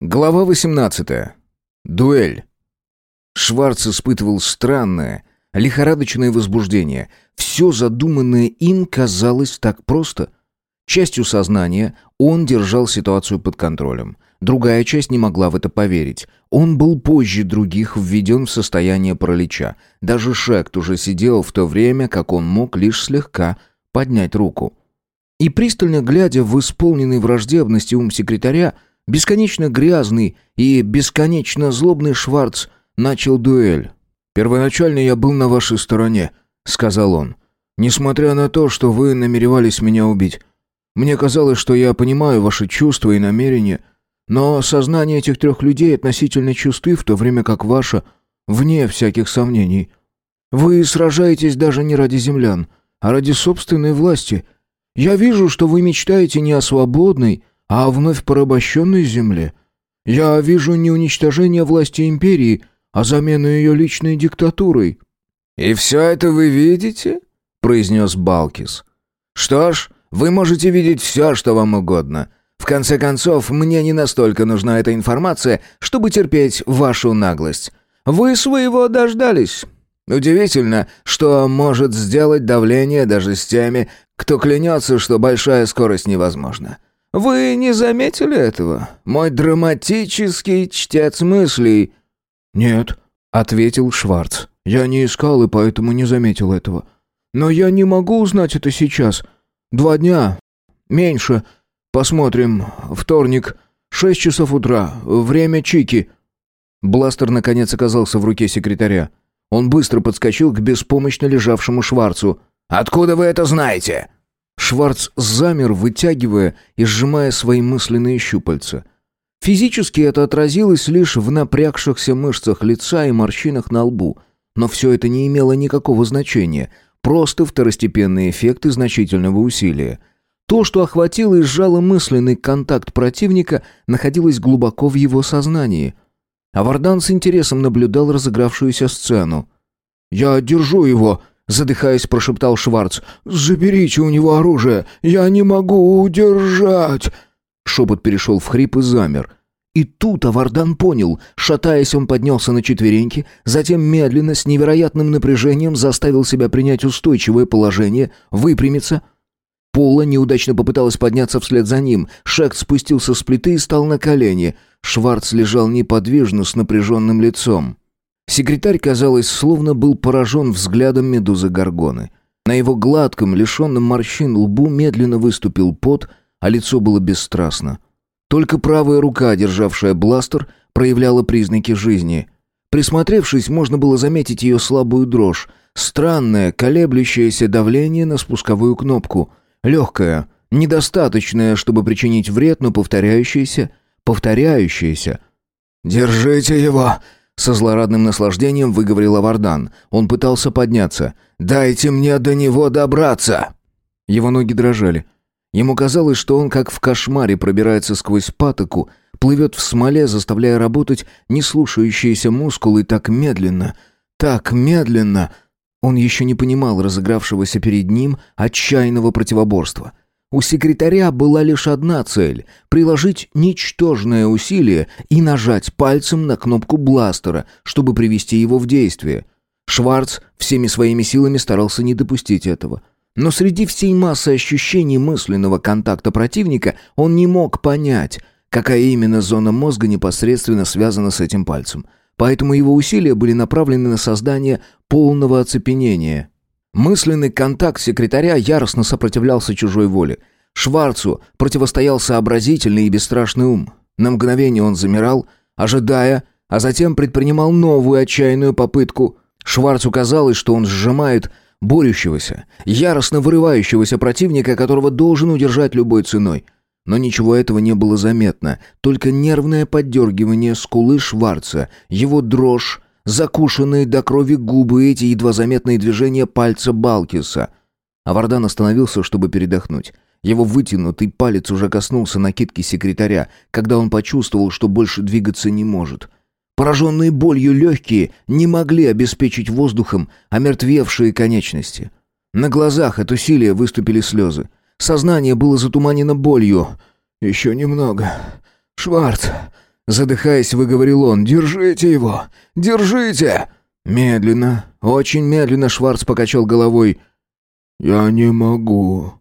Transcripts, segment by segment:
Глава 18. Дуэль. Шварц испытывал странное, лихорадочное возбуждение. Все задуманное им казалось так просто. Частью сознания он держал ситуацию под контролем. Другая часть не могла в это поверить. Он был позже других введен в состояние паралича. Даже Шект уже сидел в то время, как он мог лишь слегка поднять руку. И пристально глядя в исполненный враждебности ум секретаря, Бесконечно грязный и бесконечно злобный Шварц начал дуэль. «Первоначально я был на вашей стороне», — сказал он. «Несмотря на то, что вы намеревались меня убить. Мне казалось, что я понимаю ваши чувства и намерения, но сознание этих трех людей относительно чувствы, в то время как ваше вне всяких сомнений. Вы сражаетесь даже не ради землян, а ради собственной власти. Я вижу, что вы мечтаете не о свободной, а о вновь порабощенной земле. Я вижу не уничтожение власти империи, а замену ее личной диктатурой». «И все это вы видите?» — произнес Балкис. «Что ж, вы можете видеть все, что вам угодно. В конце концов, мне не настолько нужна эта информация, чтобы терпеть вашу наглость. Вы своего дождались. Удивительно, что может сделать давление даже с теми, кто клянется, что большая скорость невозможна. Вы не заметили этого? Мой драматический чтец мыслей». «Нет», — ответил Шварц. «Я не искал и поэтому не заметил этого. Но я не могу узнать это сейчас. Два дня. Меньше. Посмотрим. Вторник. Шесть часов утра. Время Чики». Бластер наконец оказался в руке секретаря. Он быстро подскочил к беспомощно лежавшему Шварцу. «Откуда вы это знаете?» Шварц замер, вытягивая и сжимая свои мысленные щупальца. Физически это отразилось лишь в напрягшихся мышцах лица и морщинах на лбу, но все это не имело никакого значения, просто второстепенные эффекты значительного усилия. То, что охватило и сжало мысленный контакт противника, находилось глубоко в его сознании. Авардан с интересом наблюдал разыгравшуюся сцену. «Я держу его!» Задыхаясь, прошептал Шварц. «Заберите у него оружие! Я не могу удержать!» Шепот перешел в хрип и замер. И тут Авардан понял. Шатаясь, он поднялся на четвереньки, затем медленно, с невероятным напряжением заставил себя принять устойчивое положение, выпрямиться. Пола неудачно попыталась подняться вслед за ним. Шект спустился с плиты и стал на колени. Шварц лежал неподвижно, с напряженным лицом. Секретарь, казалось, словно был поражен взглядом медузы Горгоны. На его гладком, лишенном морщин лбу медленно выступил пот, а лицо было бесстрастно. Только правая рука, державшая бластер, проявляла признаки жизни. Присмотревшись, можно было заметить ее слабую дрожь, странное, колеблющееся давление на спусковую кнопку, легкое, недостаточное, чтобы причинить вред, но повторяющееся, повторяющееся. «Держите его!» Со злорадным наслаждением выговорил Авардан. Он пытался подняться. «Дайте мне до него добраться!» Его ноги дрожали. Ему казалось, что он как в кошмаре пробирается сквозь патоку, плывет в смоле, заставляя работать неслушающиеся мускулы так медленно, так медленно. Он еще не понимал разыгравшегося перед ним отчаянного противоборства — у секретаря была лишь одна цель — приложить ничтожное усилие и нажать пальцем на кнопку бластера, чтобы привести его в действие. Шварц всеми своими силами старался не допустить этого. Но среди всей массы ощущений мысленного контакта противника он не мог понять, какая именно зона мозга непосредственно связана с этим пальцем. Поэтому его усилия были направлены на создание полного оцепенения. Мысленный контакт секретаря яростно сопротивлялся чужой воле. Шварцу противостоял сообразительный и бесстрашный ум. На мгновение он замирал, ожидая, а затем предпринимал новую отчаянную попытку. Шварцу казалось, что он сжимает борющегося, яростно вырывающегося противника, которого должен удержать любой ценой. Но ничего этого не было заметно, только нервное поддергивание скулы Шварца, его дрожь, закушенные до крови губы, эти едва заметные движения пальца Балкиса. Авардан остановился, чтобы передохнуть. Его вытянутый палец уже коснулся накидки секретаря, когда он почувствовал, что больше двигаться не может. Пораженные болью легкие не могли обеспечить воздухом омертвевшие конечности. На глазах от усилия выступили слезы. Сознание было затуманено болью. «Еще немного. Шварц, Задыхаясь, выговорил он. «Держите его! Держите!» Медленно, очень медленно Шварц покачал головой. «Я не могу.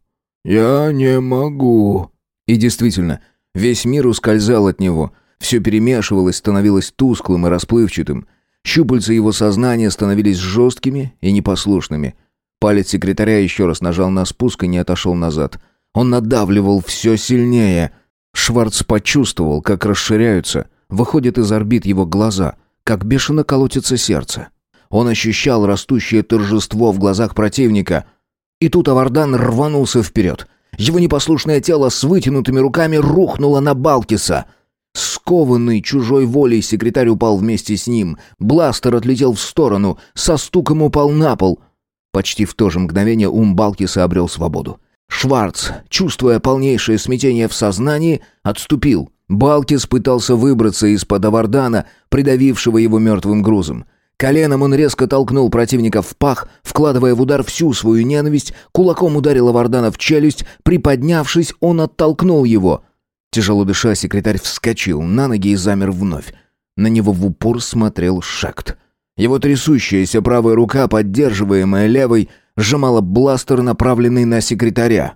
Я не могу». И действительно, весь мир ускользал от него. Все перемешивалось, становилось тусклым и расплывчатым. Щупальца его сознания становились жесткими и непослушными. Палец секретаря еще раз нажал на спуск и не отошел назад. Он надавливал все сильнее. Шварц почувствовал, как расширяются, выходят из орбит его глаза, как бешено колотится сердце. Он ощущал растущее торжество в глазах противника. И тут Авардан рванулся вперед. Его непослушное тело с вытянутыми руками рухнуло на Балкиса. Скованный чужой волей секретарь упал вместе с ним. Бластер отлетел в сторону, со стуком упал на пол. Почти в то же мгновение ум Балкиса обрел свободу. Шварц, чувствуя полнейшее смятение в сознании, отступил. Балкис пытался выбраться из-под Авардана, придавившего его мертвым грузом. Коленом он резко толкнул противника в пах, вкладывая в удар всю свою ненависть, кулаком ударил Авардана в челюсть, приподнявшись, он оттолкнул его. Тяжело дыша, секретарь вскочил на ноги и замер вновь. На него в упор смотрел Шект. Его трясущаяся правая рука, поддерживаемая левой, сжимала бластер, направленный на секретаря.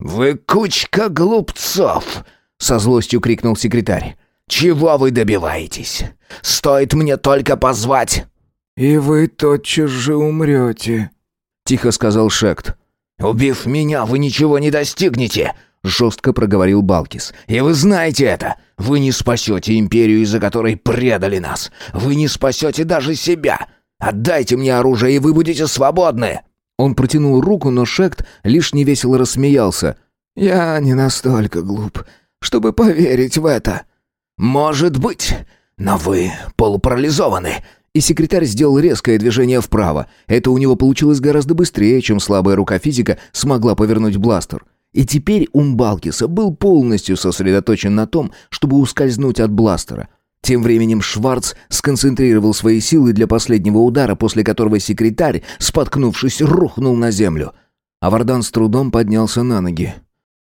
«Вы кучка глупцов!» — со злостью крикнул секретарь. «Чего вы добиваетесь? Стоит мне только позвать!» «И вы тотчас же умрете», — тихо сказал Шект. «Убив меня, вы ничего не достигнете!» — жестко проговорил Балкис. «И вы знаете это! Вы не спасете империю, из-за которой предали нас! Вы не спасете даже себя! Отдайте мне оружие, и вы будете свободны!» Он протянул руку, но Шект лишь невесело рассмеялся. «Я не настолько глуп, чтобы поверить в это». «Может быть, но вы полупарализованы». И секретарь сделал резкое движение вправо. Это у него получилось гораздо быстрее, чем слабая рука физика смогла повернуть бластер. И теперь ум Балкиса был полностью сосредоточен на том, чтобы ускользнуть от бластера. Тем временем Шварц сконцентрировал свои силы для последнего удара, после которого секретарь, споткнувшись, рухнул на землю. А Вардан с трудом поднялся на ноги.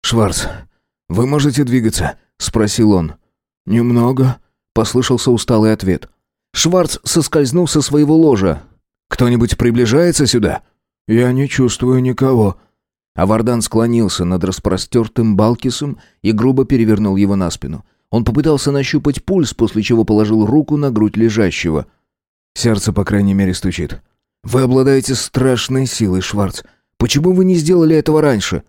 «Шварц, вы можете двигаться?» — спросил он. «Немного», — послышался усталый ответ. Шварц соскользнул со своего ложа. «Кто-нибудь приближается сюда?» «Я не чувствую никого». А Вардан склонился над распростертым Балкисом и грубо перевернул его на спину. Он попытался нащупать пульс, после чего положил руку на грудь лежащего. «Сердце, по крайней мере, стучит. Вы обладаете страшной силой, Шварц. Почему вы не сделали этого раньше?»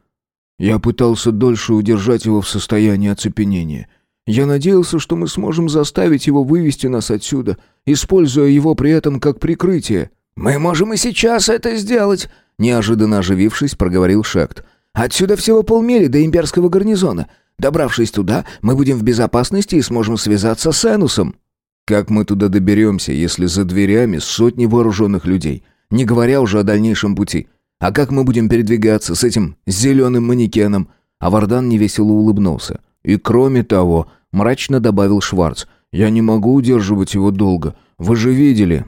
Я пытался дольше удержать его в состоянии оцепенения. Я надеялся, что мы сможем заставить его вывести нас отсюда, используя его при этом как прикрытие. «Мы можем и сейчас это сделать», — неожиданно оживившись, проговорил Шект. «Отсюда всего полмили до имперского гарнизона. Добравшись туда, мы будем в безопасности и сможем связаться с Энусом». «Как мы туда доберемся, если за дверями сотни вооруженных людей, не говоря уже о дальнейшем пути? А как мы будем передвигаться с этим зеленым манекеном?» А Вардан невесело улыбнулся. «И кроме того, мрачно добавил Шварц. «Я не могу удерживать его долго. Вы же видели».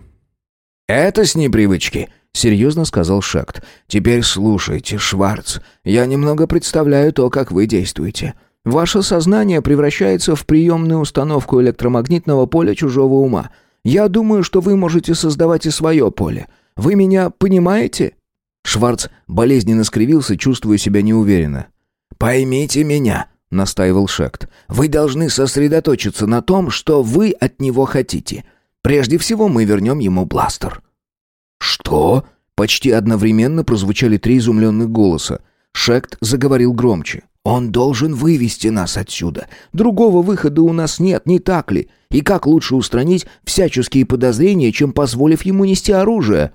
«Это с непривычки», — серьезно сказал Шакт. «Теперь слушайте, Шварц. Я немного представляю то, как вы действуете. Ваше сознание превращается в приемную установку электромагнитного поля чужого ума. Я думаю, что вы можете создавать и свое поле. Вы меня понимаете?» Шварц болезненно скривился, чувствуя себя неуверенно. «Поймите меня», — настаивал Шект. «Вы должны сосредоточиться на том, что вы от него хотите. Прежде всего мы вернем ему бластер». «Что?» Почти одновременно прозвучали три изумленных голоса. Шект заговорил громче. «Он должен вывести нас отсюда. Другого выхода у нас нет, не так ли? И как лучше устранить всяческие подозрения, чем позволив ему нести оружие?»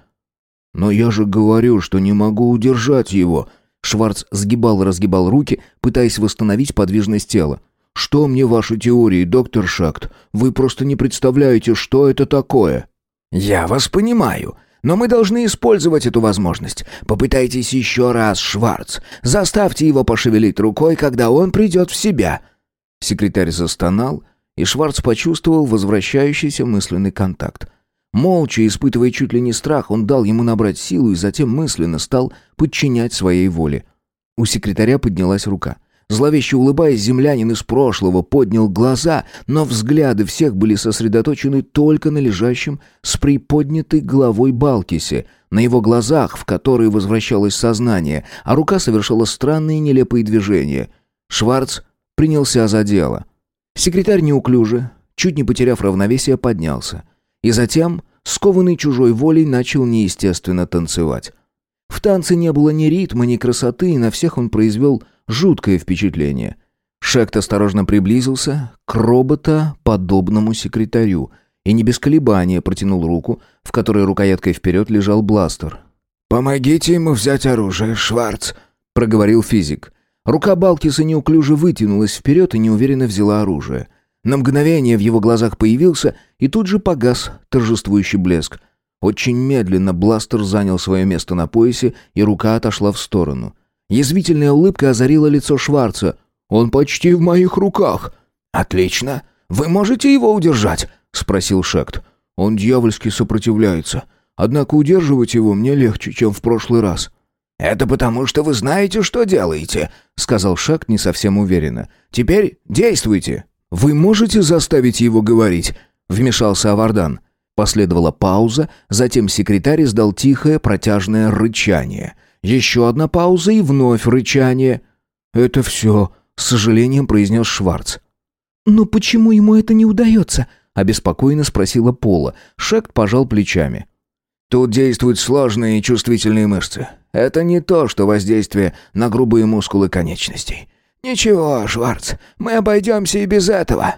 «Но я же говорю, что не могу удержать его», Шварц сгибал и разгибал руки, пытаясь восстановить подвижность тела. «Что мне ваши теории, доктор Шакт? Вы просто не представляете, что это такое!» «Я вас понимаю, но мы должны использовать эту возможность. Попытайтесь еще раз, Шварц. Заставьте его пошевелить рукой, когда он придет в себя». Секретарь застонал, и Шварц почувствовал возвращающийся мысленный контакт. Молча, испытывая чуть ли не страх, он дал ему набрать силу и затем мысленно стал подчинять своей воле. У секретаря поднялась рука. Зловеще улыбаясь, землянин из прошлого поднял глаза, но взгляды всех были сосредоточены только на лежащем с приподнятой головой Балкисе, на его глазах, в которые возвращалось сознание, а рука совершала странные нелепые движения. Шварц принялся за дело. Секретарь неуклюже, чуть не потеряв равновесие, поднялся. И затем, скованный чужой волей, начал неестественно танцевать. В танце не было ни ритма, ни красоты, и на всех он произвел жуткое впечатление. Шект осторожно приблизился к робота-подобному секретарю и не без колебания протянул руку, в которой рукояткой вперед лежал бластер. «Помогите ему взять оружие, Шварц», — проговорил физик. Рука Балкиса неуклюже вытянулась вперед и неуверенно взяла оружие. На мгновение в его глазах появился и тут же погас торжествующий блеск — очень медленно бластер занял свое место на поясе, и рука отошла в сторону. Язвительная улыбка озарила лицо Шварца. «Он почти в моих руках!» «Отлично! Вы можете его удержать?» — спросил Шект. «Он дьявольски сопротивляется. Однако удерживать его мне легче, чем в прошлый раз». «Это потому, что вы знаете, что делаете», — сказал Шект не совсем уверенно. «Теперь действуйте». «Вы можете заставить его говорить?» — вмешался Авардан. Последовала пауза, затем секретарь издал тихое протяжное рычание. Еще одна пауза и вновь рычание. «Это все», — с сожалением произнес Шварц. «Но почему ему это не удается?» — обеспокоенно спросила Пола. Шект пожал плечами. «Тут действуют сложные и чувствительные мышцы. Это не то, что воздействие на грубые мускулы конечностей. Ничего, Шварц, мы обойдемся и без этого».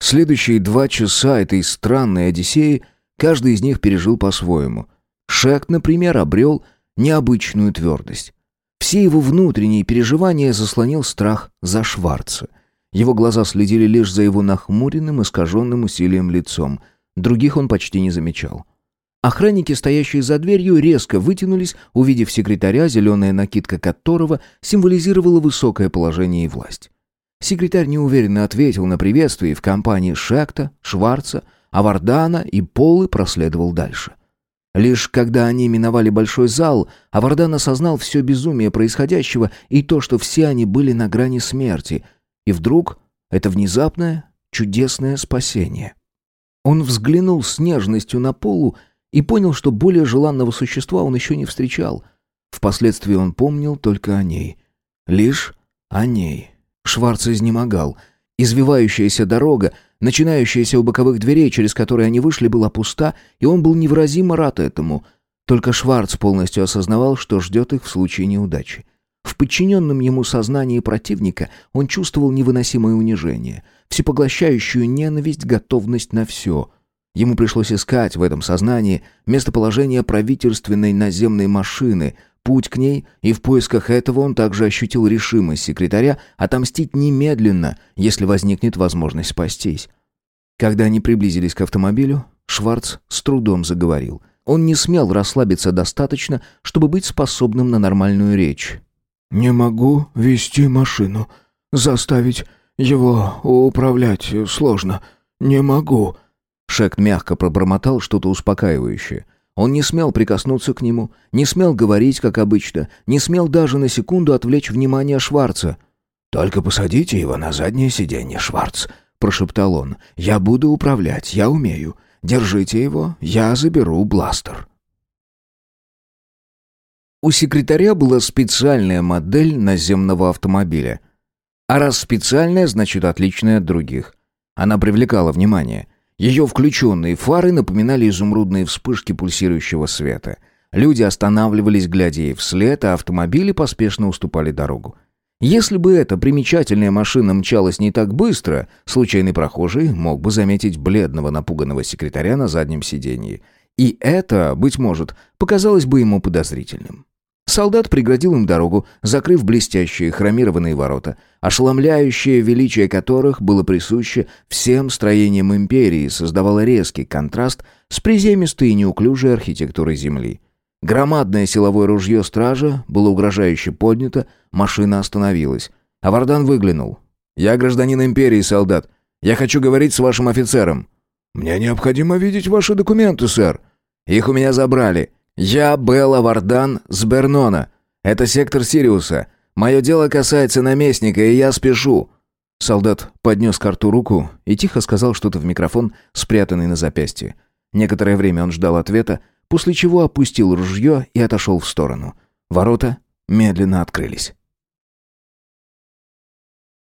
Следующие два часа этой странной Одиссеи каждый из них пережил по-своему. Шек, например, обрел необычную твердость. Все его внутренние переживания заслонил страх за Шварца. Его глаза следили лишь за его нахмуренным, искаженным усилием лицом. Других он почти не замечал. Охранники, стоящие за дверью, резко вытянулись, увидев секретаря, зеленая накидка которого символизировала высокое положение и власть. Секретарь неуверенно ответил на приветствие в компании Шекта, Шварца, Авардана и Полы проследовал дальше. Лишь когда они миновали большой зал, Авардан осознал все безумие происходящего и то, что все они были на грани смерти. И вдруг это внезапное, чудесное спасение. Он взглянул с нежностью на Полу и понял, что более желанного существа он еще не встречал. Впоследствии он помнил только о ней. Лишь о ней. Шварц изнемогал. Извивающаяся дорога, начинающаяся у боковых дверей, через которые они вышли, была пуста, и он был невыразимо рад этому. Только Шварц полностью осознавал, что ждет их в случае неудачи. В подчиненном ему сознании противника он чувствовал невыносимое унижение, всепоглощающую ненависть, готовность на все. Ему пришлось искать в этом сознании местоположение правительственной наземной машины — путь к ней, и в поисках этого он также ощутил решимость секретаря отомстить немедленно, если возникнет возможность спастись. Когда они приблизились к автомобилю, Шварц с трудом заговорил. Он не смел расслабиться достаточно, чтобы быть способным на нормальную речь. «Не могу вести машину. Заставить его управлять сложно. Не могу». Шек мягко пробормотал что-то успокаивающее. Он не смел прикоснуться к нему, не смел говорить, как обычно, не смел даже на секунду отвлечь внимание Шварца. «Только посадите его на заднее сиденье, Шварц», — прошептал он. «Я буду управлять, я умею. Держите его, я заберу бластер». У секретаря была специальная модель наземного автомобиля. А раз специальная, значит отличная от других. Она привлекала внимание. Ее включенные фары напоминали изумрудные вспышки пульсирующего света. Люди останавливались, глядя ей вслед, а автомобили поспешно уступали дорогу. Если бы эта примечательная машина мчалась не так быстро, случайный прохожий мог бы заметить бледного напуганного секретаря на заднем сиденье. И это, быть может, показалось бы ему подозрительным. Солдат преградил им дорогу, закрыв блестящие хромированные ворота, ошеломляющее величие которых было присуще всем строениям империи, создавало резкий контраст с приземистой и неуклюжей архитектурой земли. Громадное силовое ружье стража было угрожающе поднято, машина остановилась. А Вардан выглянул. «Я гражданин империи, солдат. Я хочу говорить с вашим офицером». «Мне необходимо видеть ваши документы, сэр». «Их у меня забрали. «Я Белла Вардан с Бернона. Это сектор Сириуса. Мое дело касается наместника, и я спешу». Солдат поднес к рту руку и тихо сказал что-то в микрофон, спрятанный на запястье. Некоторое время он ждал ответа, после чего опустил ружье и отошел в сторону. Ворота медленно открылись.